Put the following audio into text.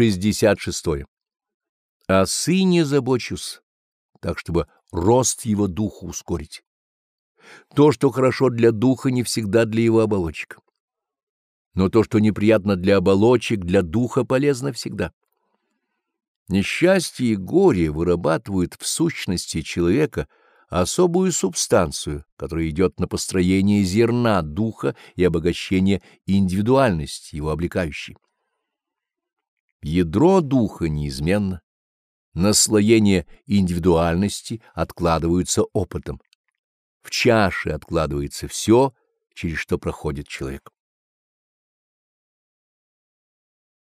66. О сыне забочусь, так чтобы рост его духа ускорить. То, что хорошо для духа, не всегда для его оболочек. Но то, что неприятно для оболочек, для духа полезно всегда. Несчастье и горе вырабатывают в сущности человека особую субстанцию, которая идет на построение зерна духа и обогащение индивидуальности, его облекающей. Ядро духа неизменно. Наслоение индивидуальности откладываются опытом. В чаше откладывается все, через что проходит человек.